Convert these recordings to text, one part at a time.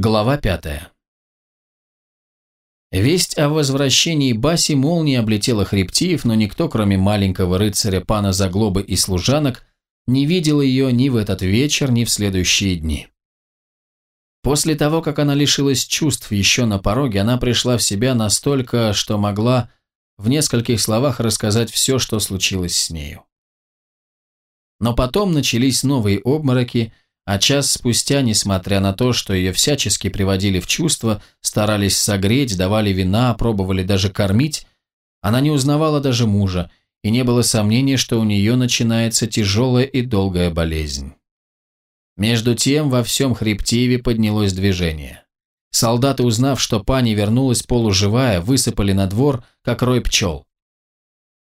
Глава пятая. Весть о возвращении Баси молнией облетела Хребтиев, но никто, кроме маленького рыцаря пана Заглобы и служанок, не видел ее ни в этот вечер, ни в следующие дни. После того, как она лишилась чувств еще на пороге, она пришла в себя настолько, что могла в нескольких словах рассказать все, что случилось с нею. Но потом начались новые обмороки – а час спустя, несмотря на то, что ее всячески приводили в чувство, старались согреть, давали вина, пробовали даже кормить, она не узнавала даже мужа, и не было сомнения, что у нее начинается тяжелая и долгая болезнь. Между тем во всем Хребтиеве поднялось движение. Солдаты, узнав, что пани вернулась полуживая, высыпали на двор, как рой пчел.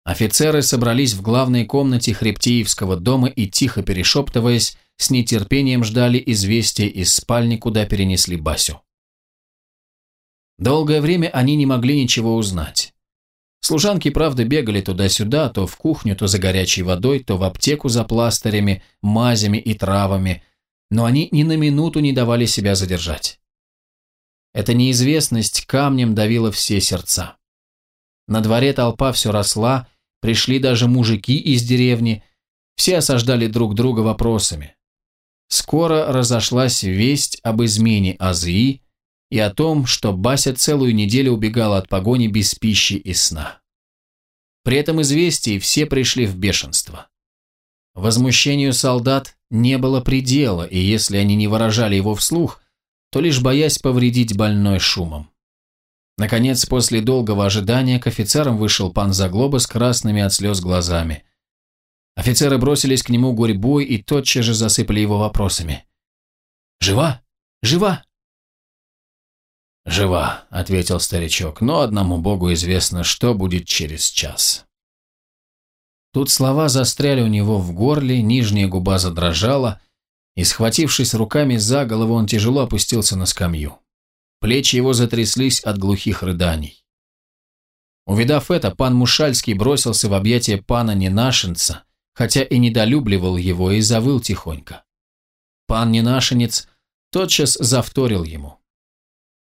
Офицеры собрались в главной комнате Хребтиевского дома и, тихо перешептываясь, с нетерпением ждали известия из спальни, куда перенесли Басю. Долгое время они не могли ничего узнать. Служанки, правда, бегали туда-сюда, то в кухню, то за горячей водой, то в аптеку за пластырями, мазями и травами, но они ни на минуту не давали себя задержать. Эта неизвестность камнем давила все сердца. На дворе толпа все росла, пришли даже мужики из деревни, все осаждали друг друга вопросами. Скоро разошлась весть об измене Азии и о том, что Бася целую неделю убегала от погони без пищи и сна. При этом известии все пришли в бешенство. Возмущению солдат не было предела, и если они не выражали его вслух, то лишь боясь повредить больной шумом. Наконец, после долгого ожидания к офицерам вышел пан Заглоба с красными от слез глазами – Офицеры бросились к нему гурьбой и тотчас же засыпали его вопросами. «Жива? Жива?» «Жива», — ответил старичок, — «но одному богу известно, что будет через час». Тут слова застряли у него в горле, нижняя губа задрожала, и, схватившись руками за голову, он тяжело опустился на скамью. Плечи его затряслись от глухих рыданий. Увидав это, пан Мушальский бросился в объятия пана Ненашенца, хотя и недолюбливал его и завыл тихонько. Пан Ненашенец тотчас завторил ему.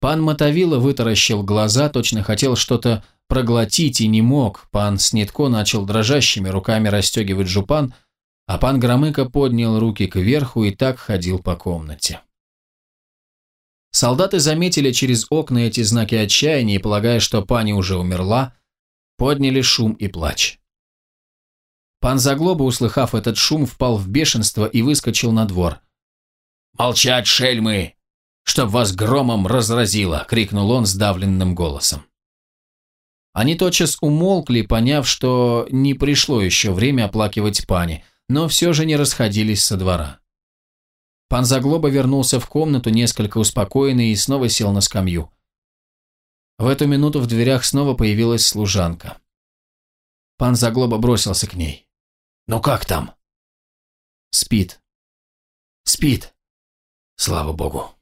Пан Мотовила вытаращил глаза, точно хотел что-то проглотить и не мог. Пан Снитко начал дрожащими руками расстегивать жупан, а пан Громыко поднял руки кверху и так ходил по комнате. Солдаты заметили через окна эти знаки отчаяния и, полагая, что пани уже умерла, подняли шум и плач. Пан Заглоба, услыхав этот шум, впал в бешенство и выскочил на двор. «Молчать, шельмы! Чтоб вас громом разразило!» — крикнул он сдавленным голосом. Они тотчас умолкли, поняв, что не пришло еще время оплакивать пани, но все же не расходились со двора. Пан Заглоба вернулся в комнату, несколько успокоенный, и снова сел на скамью. В эту минуту в дверях снова появилась служанка. Пан Заглоба бросился к ней. «Ну как там?» «Спит. Спит. Слава богу.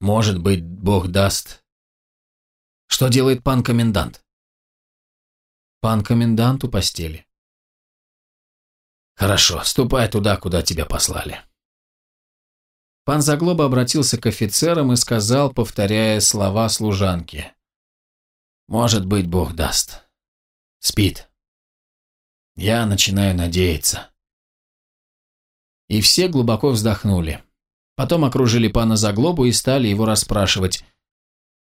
Может быть, бог даст. Что делает пан комендант?» «Пан комендант у постели». «Хорошо, ступай туда, куда тебя послали». Пан Заглоба обратился к офицерам и сказал, повторяя слова служанки. «Может быть, Бог даст. Спит». Я начинаю надеяться. И все глубоко вздохнули. Потом окружили пана Заглобу и стали его расспрашивать.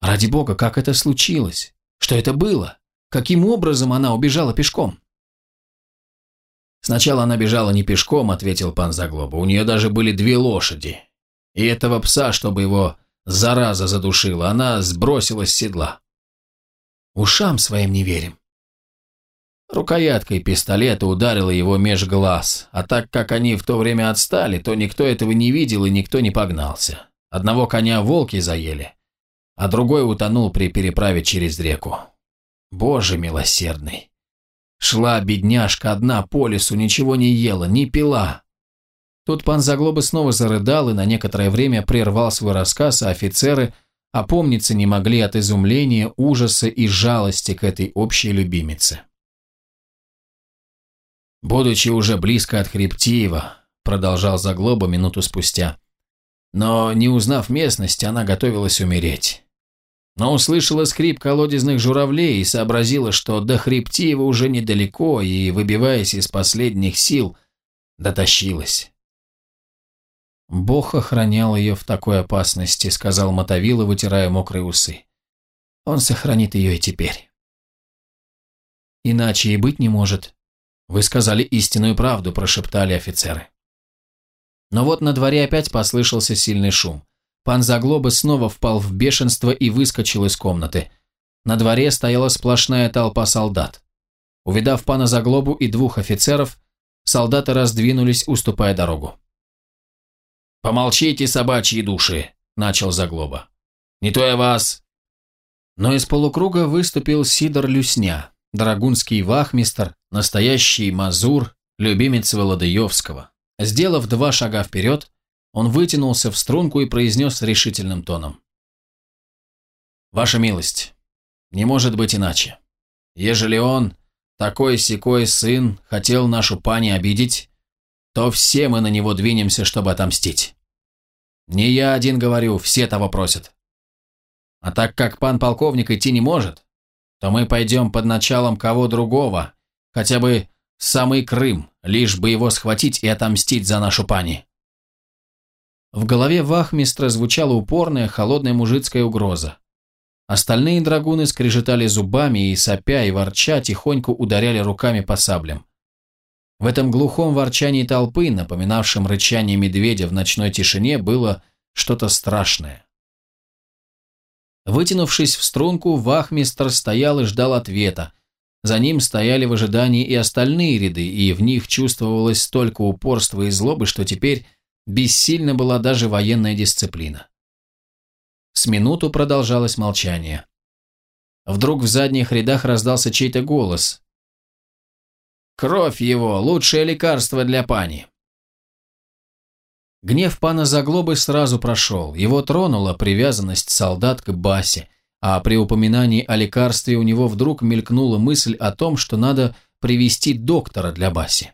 «Ради бога, как это случилось? Что это было? Каким образом она убежала пешком?» «Сначала она бежала не пешком», — ответил пан Заглоба. «У нее даже были две лошади. И этого пса, чтобы его зараза задушила, она сбросила с седла». «Ушам своим не верим. Рукояткой пистолета ударила его меж глаз, а так как они в то время отстали, то никто этого не видел и никто не погнался. Одного коня волки заели, а другой утонул при переправе через реку. Боже милосердный! Шла бедняжка одна по лесу, ничего не ела, не пила. Тут пан Заглоба снова зарыдал и на некоторое время прервал свой рассказ, а офицеры опомниться не могли от изумления, ужаса и жалости к этой общей любимице. Будучи уже близко от Хребтиева, продолжал Заглоба минуту спустя, но, не узнав местность, она готовилась умереть. Но услышала скрип колодезных журавлей и сообразила, что до Хребтиева уже недалеко, и, выбиваясь из последних сил, дотащилась. «Бог охранял ее в такой опасности», — сказал Мотовила, вытирая мокрые усы. «Он сохранит ее и теперь». «Иначе и быть не может», «Вы сказали истинную правду», – прошептали офицеры. Но вот на дворе опять послышался сильный шум. Пан Заглоба снова впал в бешенство и выскочил из комнаты. На дворе стояла сплошная толпа солдат. Увидав пана Заглобу и двух офицеров, солдаты раздвинулись, уступая дорогу. «Помолчите, собачьи души!» – начал Заглоба. «Не то я вас!» Но из полукруга выступил Сидор Люсня, драгунский вахмистр, настоящий мазур, любимец Володаевского. Сделав два шага вперед, он вытянулся в струнку и произнес решительным тоном. «Ваша милость, не может быть иначе. Ежели он, такой-сякой сын, хотел нашу пани обидеть, то все мы на него двинемся, чтобы отомстить. Не я один говорю, все того просят. А так как пан полковник идти не может, то мы пойдем под началом кого другого, хотя бы самый Крым, лишь бы его схватить и отомстить за нашу пани. В голове вахмистра звучала упорная, холодная мужицкая угроза. Остальные драгуны скрежетали зубами и, сопя и ворча, тихонько ударяли руками по саблям. В этом глухом ворчании толпы, напоминавшем рычание медведя в ночной тишине, было что-то страшное. Вытянувшись в струнку, вахмистр стоял и ждал ответа. За ним стояли в ожидании и остальные ряды, и в них чувствовалось столько упорства и злобы, что теперь бессильна была даже военная дисциплина. С минуту продолжалось молчание. Вдруг в задних рядах раздался чей-то голос. «Кровь его – лучшее лекарство для пани!» Гнев пана Заглобы сразу прошел, его тронула привязанность солдат к Басе, а при упоминании о лекарстве у него вдруг мелькнула мысль о том, что надо привести доктора для Баси.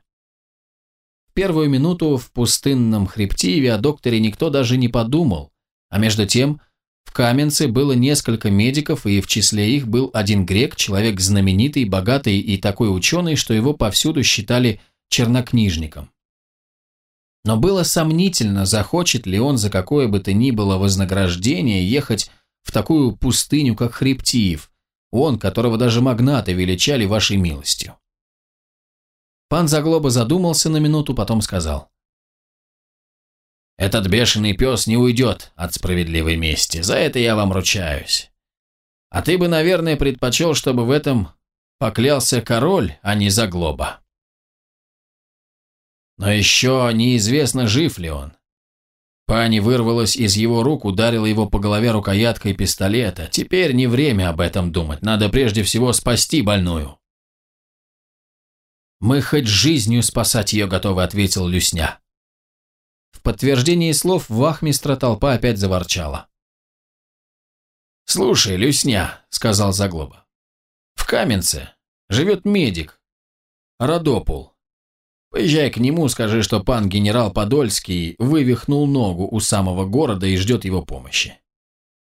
В первую минуту в пустынном хребтиве о докторе никто даже не подумал, а между тем в Каменце было несколько медиков, и в числе их был один грек, человек знаменитый, богатый и такой ученый, что его повсюду считали чернокнижником. Но было сомнительно, захочет ли он за какое бы то ни было вознаграждение ехать в такую пустыню, как Хребтиев, он, которого даже магнаты величали вашей милостью. Пан Заглоба задумался на минуту, потом сказал. «Этот бешеный пес не уйдет от справедливой мести, за это я вам ручаюсь. А ты бы, наверное, предпочел, чтобы в этом поклялся король, а не Заглоба». Но еще неизвестно, жив ли он. Пани вырвалась из его рук, ударила его по голове рукояткой пистолета. Теперь не время об этом думать, надо прежде всего спасти больную. «Мы хоть жизнью спасать ее готовы», — ответил Люсня. В подтверждении слов вахмистра толпа опять заворчала. «Слушай, Люсня», — сказал Заглоба, — «в Каменце живет медик, Родопул. Поезжай к нему, скажи, что пан генерал Подольский вывихнул ногу у самого города и ждет его помощи.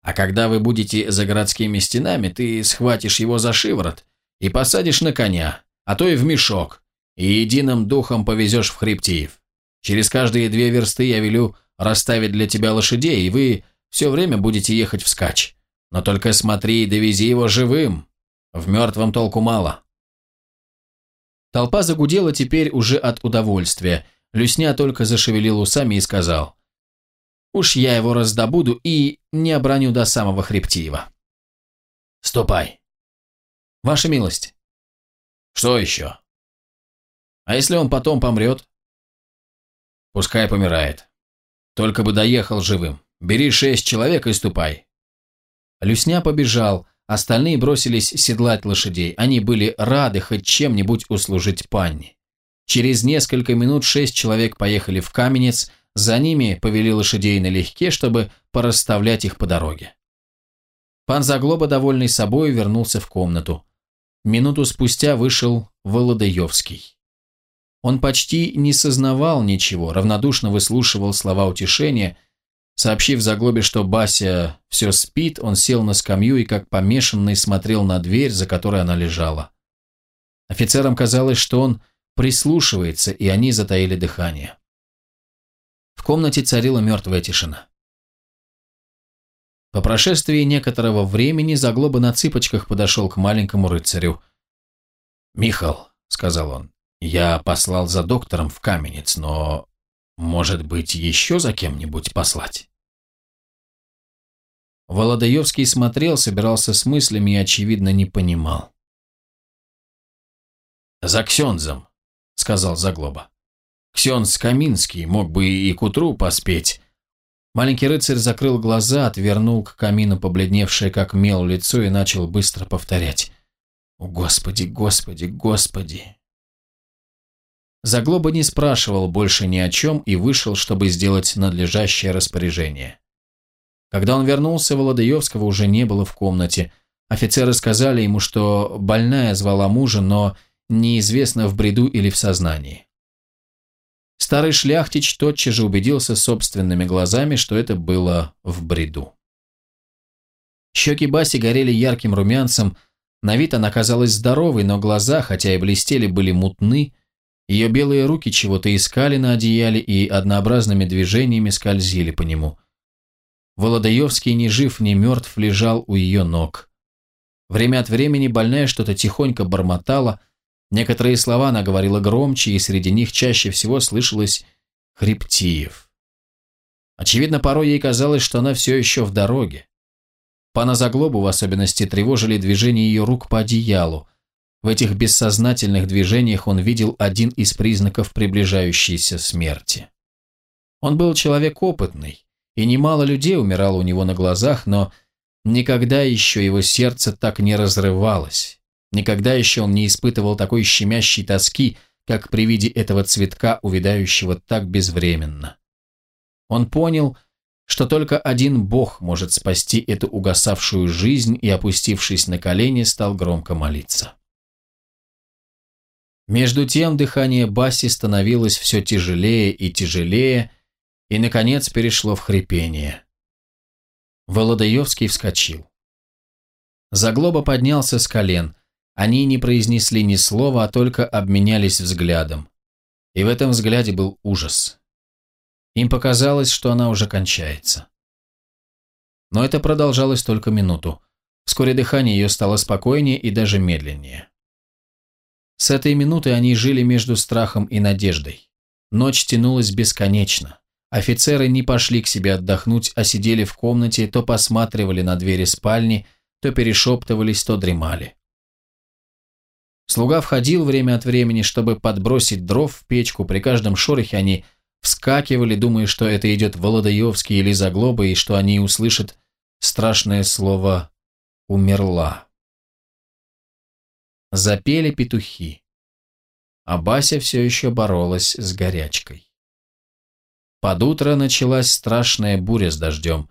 А когда вы будете за городскими стенами, ты схватишь его за шиворот и посадишь на коня, а то и в мешок, и единым духом повезешь в Хребтиев. Через каждые две версты я велю расставить для тебя лошадей, и вы все время будете ехать вскачь. Но только смотри и довези его живым. В мертвом толку мало. Толпа загудела теперь уже от удовольствия. Люсня только зашевелил усами и сказал. «Уж я его раздобуду и не оброню до самого Хребтиева». «Ступай». «Ваша милость». «Что еще?» «А если он потом помрет?» «Пускай помирает. Только бы доехал живым. Бери шесть человек и ступай». Люсня побежал, Остальные бросились седлать лошадей. Они были рады хоть чем-нибудь услужить панне. Через несколько минут шесть человек поехали в Каменец, за ними повели лошадей налегке, чтобы порасставлять их по дороге. Пан Заглоба, довольный собой, вернулся в комнату. Минуту спустя вышел Володаевский. Он почти не сознавал ничего, равнодушно выслушивал слова утешения, Сообщив Заглобе, что Бася все спит, он сел на скамью и как помешанный смотрел на дверь, за которой она лежала. Офицерам казалось, что он прислушивается, и они затаили дыхание. В комнате царила мертвая тишина. По прошествии некоторого времени Заглоба на цыпочках подошел к маленькому рыцарю. «Михал», — сказал он, — «я послал за доктором в каменец, но, может быть, еще за кем-нибудь послать?» Володаевский смотрел, собирался с мыслями и, очевидно, не понимал. «За Ксензом», — сказал Заглоба. «Ксенз Каминский мог бы и к утру поспеть». Маленький рыцарь закрыл глаза, отвернул к камину побледневшее как мел лицо и начал быстро повторять. «О, Господи, Господи, Господи!» Заглоба не спрашивал больше ни о чем и вышел, чтобы сделать надлежащее распоряжение. Когда он вернулся, Володаевского уже не было в комнате. Офицеры сказали ему, что больная звала мужа, но неизвестно в бреду или в сознании. Старый шляхтич тотчас же убедился собственными глазами, что это было в бреду. Щеки Баси горели ярким румянцем, на вид она казалась здоровой, но глаза, хотя и блестели, были мутны, ее белые руки чего-то искали на одеяле и однообразными движениями скользили по нему – Володаевский ни жив, ни мертв лежал у ее ног. Время от времени больная что-то тихонько бормотала, некоторые слова она говорила громче, и среди них чаще всего слышалось «Хребтиев». Очевидно, порой ей казалось, что она все еще в дороге. Пана Заглобу в особенности тревожили движения ее рук по одеялу. В этих бессознательных движениях он видел один из признаков приближающейся смерти. Он был человек опытный, и немало людей умирало у него на глазах, но никогда еще его сердце так не разрывалось, никогда еще он не испытывал такой щемящей тоски, как при виде этого цветка, увядающего так безвременно. Он понял, что только один Бог может спасти эту угасавшую жизнь и, опустившись на колени, стал громко молиться. Между тем дыхание Баси становилось все тяжелее и тяжелее, и, наконец, перешло в хрипение. Володаевский вскочил. Заглоба поднялся с колен. Они не произнесли ни слова, а только обменялись взглядом. И в этом взгляде был ужас. Им показалось, что она уже кончается. Но это продолжалось только минуту. Вскоре дыхание ее стало спокойнее и даже медленнее. С этой минуты они жили между страхом и надеждой. Ночь тянулась бесконечно. Офицеры не пошли к себе отдохнуть, а сидели в комнате, то посматривали на двери спальни, то перешептывались, то дремали. Слуга входил время от времени, чтобы подбросить дров в печку. При каждом шорохе они вскакивали, думая, что это идет Володаевский или Заглоба, и что они услышат страшное слово «умерла». Запели петухи. А Бася все еще боролась с горячкой. Под утро началась страшная буря с дождем.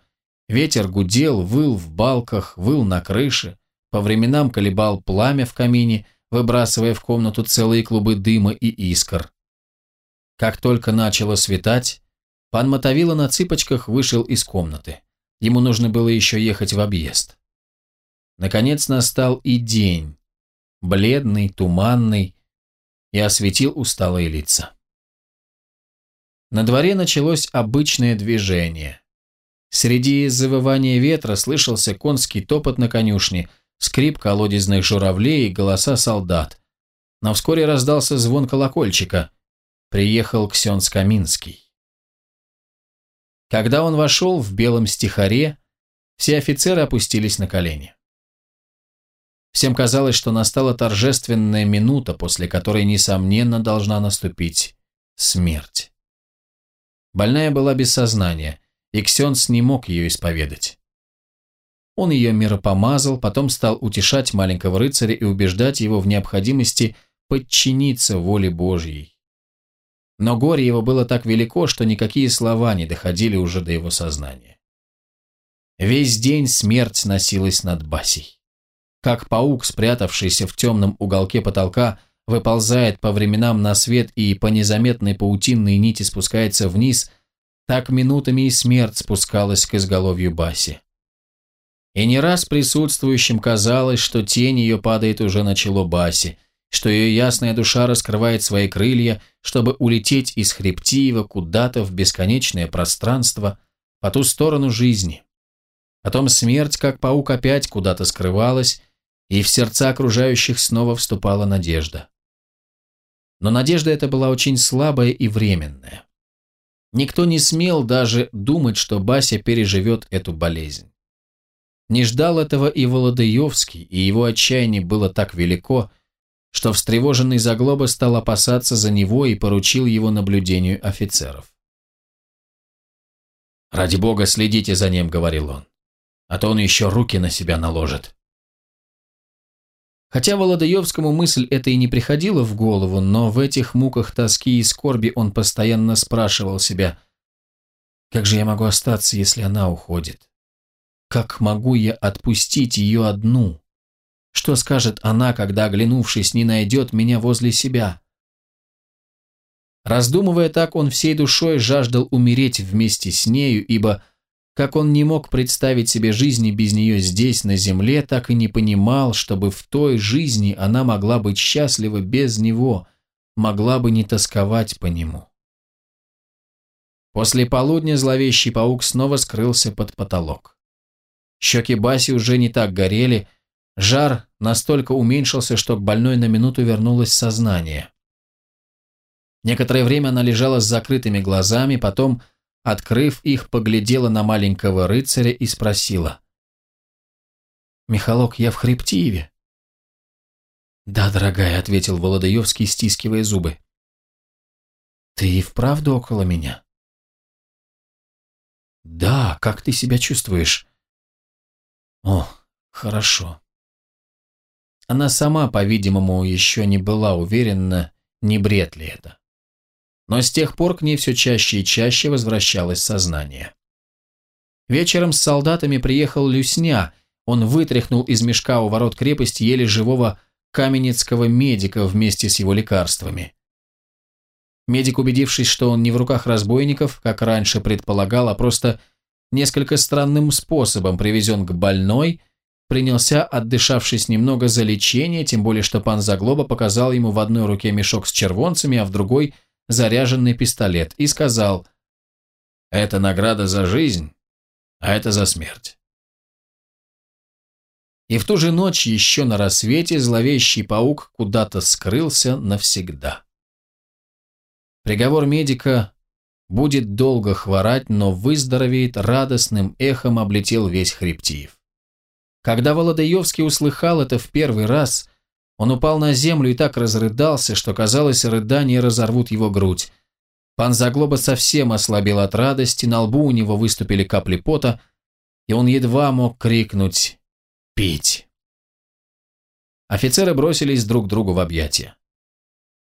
Ветер гудел, выл в балках, выл на крыше, по временам колебал пламя в камине, выбрасывая в комнату целые клубы дыма и искр. Как только начало светать, пан Мотовила на цыпочках вышел из комнаты. Ему нужно было еще ехать в объезд. Наконец настал и день, бледный, туманный, и осветил усталые лица. На дворе началось обычное движение. Среди завывания ветра слышался конский топот на конюшне, скрип колодезных журавлей и голоса солдат. Но вскоре раздался звон колокольчика. Приехал Ксенс Каминский. Когда он вошел в белом стихаре, все офицеры опустились на колени. Всем казалось, что настала торжественная минута, после которой, несомненно, должна наступить смерть. Больная была без сознания, и Ксенс не мог ее исповедать. Он ее миропомазал, потом стал утешать маленького рыцаря и убеждать его в необходимости подчиниться воле Божьей. Но горе его было так велико, что никакие слова не доходили уже до его сознания. Весь день смерть носилась над Басей. Как паук, спрятавшийся в темном уголке потолка, выползает по временам на свет и по незаметной паутинной нити спускается вниз, так минутами и смерть спускалась к изголовью Баси. И не раз присутствующим казалось, что тень ее падает уже на чело Баси, что ее ясная душа раскрывает свои крылья, чтобы улететь из Хребтиева куда-то в бесконечное пространство, по ту сторону жизни. Потом смерть, как паук, опять куда-то скрывалась, и в сердца окружающих снова вступала надежда. Но надежда эта была очень слабая и временная. Никто не смел даже думать, что Бася переживет эту болезнь. Не ждал этого и Володаевский, и его отчаяние было так велико, что встревоженный Заглоба стал опасаться за него и поручил его наблюдению офицеров. «Ради бога, следите за ним», — говорил он, — «а то он еще руки на себя наложит». Хотя Володаевскому мысль эта и не приходила в голову, но в этих муках тоски и скорби он постоянно спрашивал себя, «Как же я могу остаться, если она уходит? Как могу я отпустить ее одну? Что скажет она, когда, оглянувшись, не найдет меня возле себя?» Раздумывая так, он всей душой жаждал умереть вместе с нею, ибо как он не мог представить себе жизни без нее здесь, на земле, так и не понимал, чтобы в той жизни она могла быть счастлива без него, могла бы не тосковать по нему. После полудня зловещий паук снова скрылся под потолок. Щеки Баси уже не так горели, жар настолько уменьшился, что к больной на минуту вернулось сознание. Некоторое время она лежала с закрытыми глазами, потом открыв их, поглядела на маленького рыцаря и спросила. «Михалок, я в Хребтиеве?» «Да, дорогая», — ответил Володаевский, стискивая зубы. «Ты и вправду около меня?» «Да, как ты себя чувствуешь?» «О, хорошо». Она сама, по-видимому, еще не была уверена, не бред ли это но с тех пор к ней все чаще и чаще возвращалось сознание. Вечером с солдатами приехал Люсня, он вытряхнул из мешка у ворот крепости еле живого каменецкого медика вместе с его лекарствами. Медик, убедившись, что он не в руках разбойников, как раньше предполагал, а просто несколько странным способом привезен к больной, принялся, отдышавшись немного за лечение, тем более что пан Заглоба показал ему в одной руке мешок с червонцами, а в другой – заряженный пистолет и сказал «Это награда за жизнь, а это за смерть». И в ту же ночь еще на рассвете зловещий паук куда-то скрылся навсегда. Приговор медика будет долго хворать, но выздоровеет радостным эхом облетел весь Хребтиев. Когда Володаевский услыхал это в первый раз, он упал на землю и так разрыдался, что, казалось, рыдания разорвут его грудь. Пан Заглоба совсем ослабел от радости, на лбу у него выступили капли пота, и он едва мог крикнуть «Пить!». Офицеры бросились друг другу в объятия.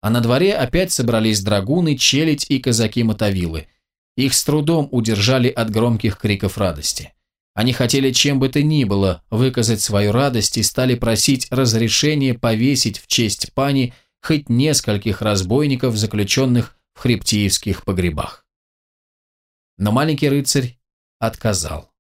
А на дворе опять собрались драгуны, челядь и казаки-мотовилы. Их с трудом удержали от громких криков радости. Они хотели чем бы то ни было выказать свою радость и стали просить разрешения повесить в честь пани хоть нескольких разбойников, заключенных в хребтиевских погребах. Но маленький рыцарь отказал.